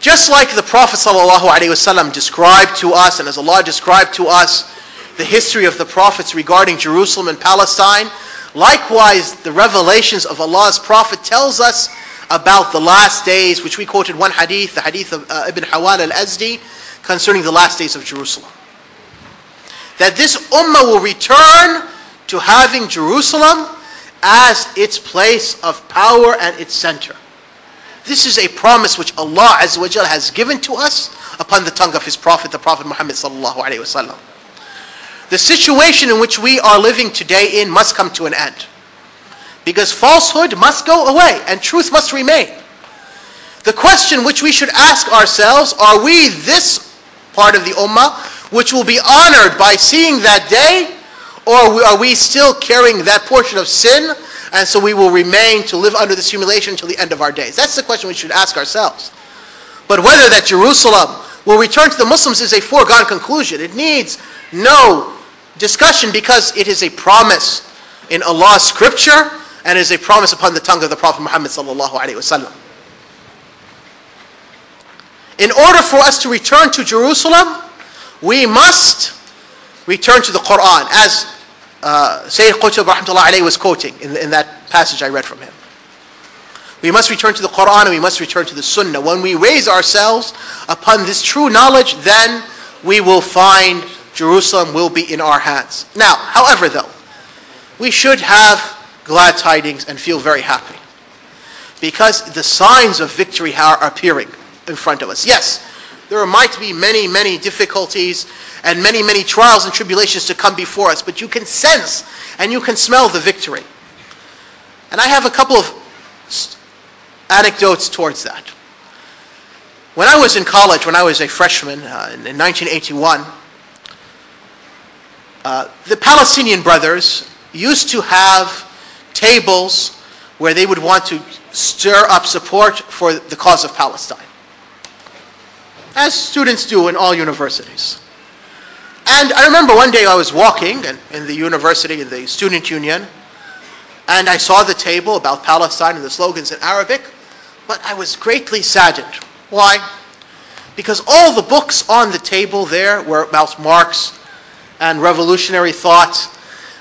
Just like the Prophet ﷺ described to us, and as Allah described to us the history of the Prophets regarding Jerusalem and Palestine, likewise the revelations of Allah's Prophet tells us about the last days, which we quoted one hadith, the hadith of uh, Ibn Hawal al-Azdi, concerning the last days of Jerusalem. That this ummah will return to having Jerusalem as its place of power and its center. This is a promise which Allah Azza wa has given to us upon the tongue of His Prophet, the Prophet Muhammad sallallahu alaihi wasallam. The situation in which we are living today in must come to an end. Because falsehood must go away and truth must remain. The question which we should ask ourselves, are we this part of the ummah which will be honored by seeing that day or are we still carrying that portion of sin and so we will remain to live under this humiliation until the end of our days. That's the question we should ask ourselves. But whether that Jerusalem will return to the Muslims is a foregone conclusion. It needs no discussion because it is a promise in Allah's scripture and is a promise upon the tongue of the Prophet Muhammad sallallahu alaihi wasallam. In order for us to return to Jerusalem, we must return to the Quran as uh, Sayyid Qutb rahmatullah was quoting in, in that passage I read from him. We must return to the Quran and we must return to the Sunnah. When we raise ourselves upon this true knowledge, then we will find Jerusalem will be in our hands. Now, however, though, we should have glad tidings and feel very happy. Because the signs of victory are appearing in front of us. Yes, there might be many, many difficulties and many, many trials and tribulations to come before us, but you can sense and you can smell the victory. And I have a couple of anecdotes towards that. When I was in college, when I was a freshman uh, in, in 1981, uh, the Palestinian brothers used to have tables where they would want to stir up support for the cause of Palestine as students do in all universities. And I remember one day I was walking in the university, in the student union, and I saw the table about Palestine and the slogans in Arabic, but I was greatly saddened. Why? Because all the books on the table there were about Marx and revolutionary thought,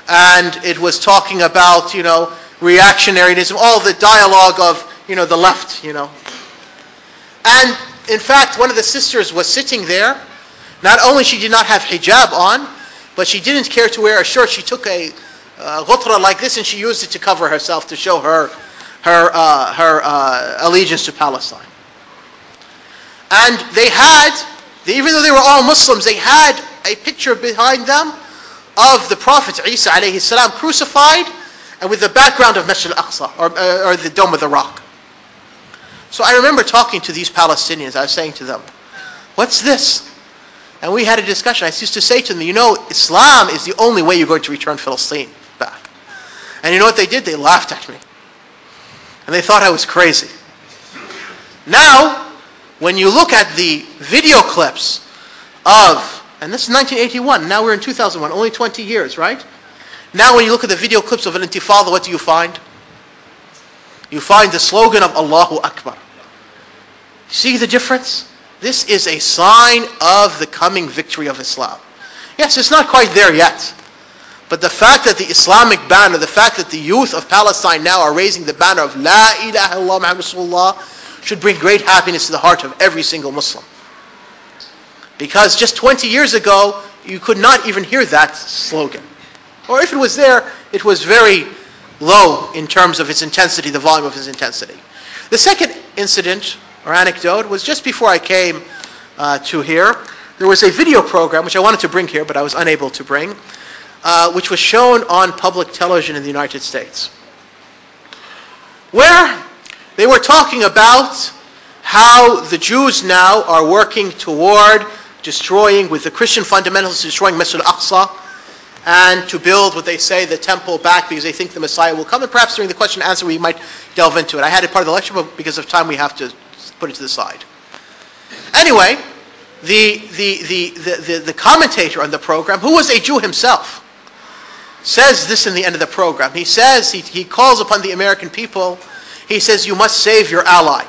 and it was talking about, you know, reactionaryism, all the dialogue of, you know, the left, you know. And in fact, one of the sisters was sitting there. Not only she did not have hijab on, but she didn't care to wear a shirt. She took a uh, like this and she used it to cover herself to show her her uh, her uh, allegiance to Palestine. And they had, even though they were all Muslims, they had a picture behind them of the Prophet Isa salam crucified and with the background of Masjid al-Aqsa or, uh, or the Dome of the Rock. So I remember talking to these Palestinians. I was saying to them, what's this? And we had a discussion. I used to say to them, you know, Islam is the only way you're going to return Palestine back. And you know what they did? They laughed at me. And they thought I was crazy. Now, when you look at the video clips of, and this is 1981, now we're in 2001, only 20 years, right? Now when you look at the video clips of an intifada, what do you find? You find the slogan of Allahu Akbar. See the difference? This is a sign of the coming victory of Islam. Yes, it's not quite there yet. But the fact that the Islamic banner, the fact that the youth of Palestine now are raising the banner of La ilaha illallah Muhammad Rasulullah should bring great happiness to the heart of every single Muslim. Because just 20 years ago, you could not even hear that slogan. Or if it was there, it was very low in terms of its intensity, the volume of its intensity. The second incident or anecdote was just before I came uh, to here. There was a video program which I wanted to bring here, but I was unable to bring, uh, which was shown on public television in the United States, where they were talking about how the Jews now are working toward destroying, with the Christian fundamentalists destroying Masjid al-Aqsa, and to build what they say the temple back because they think the Messiah will come. And perhaps during the question and answer we might delve into it. I had it part of the lecture, but because of time we have to put it to the side. Anyway, the, the, the, the, the, commentator on the program, who was a Jew himself, says this in the end of the program. He says, he, he calls upon the American people, he says, you must save your ally.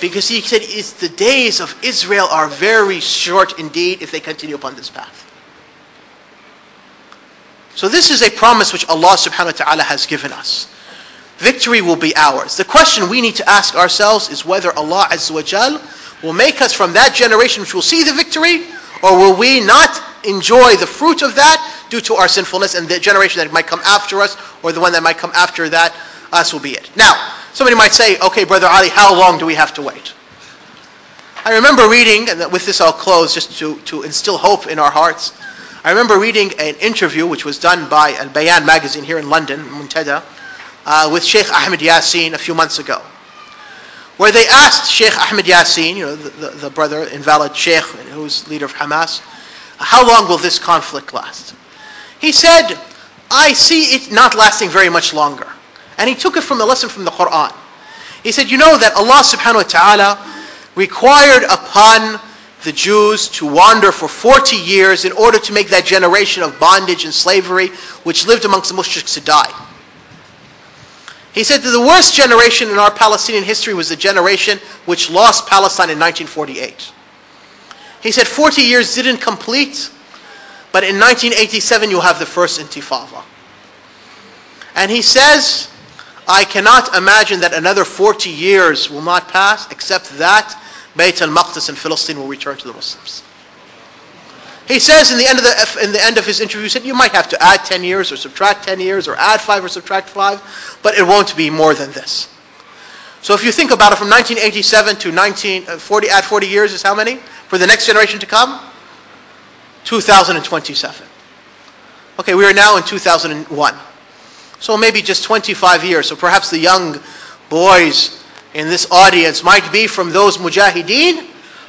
Because he said, it's the days of Israel are very short indeed if they continue upon this path. So this is a promise which Allah subhanahu wa ta'ala has given us. Victory will be ours. The question we need to ask ourselves is whether Allah Azza wa Jal will make us from that generation which will see the victory, or will we not enjoy the fruit of that due to our sinfulness and the generation that might come after us, or the one that might come after that, us will be it. Now, somebody might say, okay, Brother Ali, how long do we have to wait? I remember reading, and with this I'll close just to, to instill hope in our hearts. I remember reading an interview which was done by Al Bayan magazine here in London, Muntada, uh, with Sheikh Ahmed Yassin a few months ago, where they asked Sheikh Ahmed Yassin, you know, the, the, the brother, invalid Sheikh, who's leader of Hamas, how long will this conflict last? He said, I see it not lasting very much longer. And he took it from a lesson from the Quran. He said, you know that Allah subhanahu wa ta'ala required upon the Jews to wander for 40 years in order to make that generation of bondage and slavery which lived amongst the mushriks to die. He said that the worst generation in our Palestinian history was the generation which lost Palestine in 1948. He said 40 years didn't complete, but in 1987 you'll have the first intifada. And he says, I cannot imagine that another 40 years will not pass except that Bayt al-Maqdis in Philistine will return to the Muslims. He says in the end of the in the end of his interview, he said you might have to add 10 years or subtract 10 years or add 5 or subtract 5, but it won't be more than this. So if you think about it, from 1987 to 1940, uh, add 40 years is how many for the next generation to come? 2027. Okay, we are now in 2001. So maybe just 25 years. So perhaps the young boys in this audience might be from those mujahideen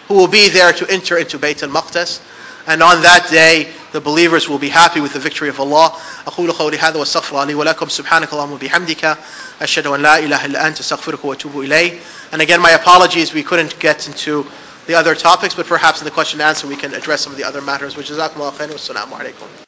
who will be there to enter into Bayt al-Maqdis. And on that day, the believers will be happy with the victory of Allah. أقول قولي هذا واستغفر لي ولكم سبحانك اللهم وبحمدك أشهد أن لا إله إلا أنت أستغفرك وأتوب إليه. And again, my apologies, we couldn't get into the other topics, but perhaps in the question and answer we can address some of the other matters. وجزاكم الله خيرا والسلام عليكم.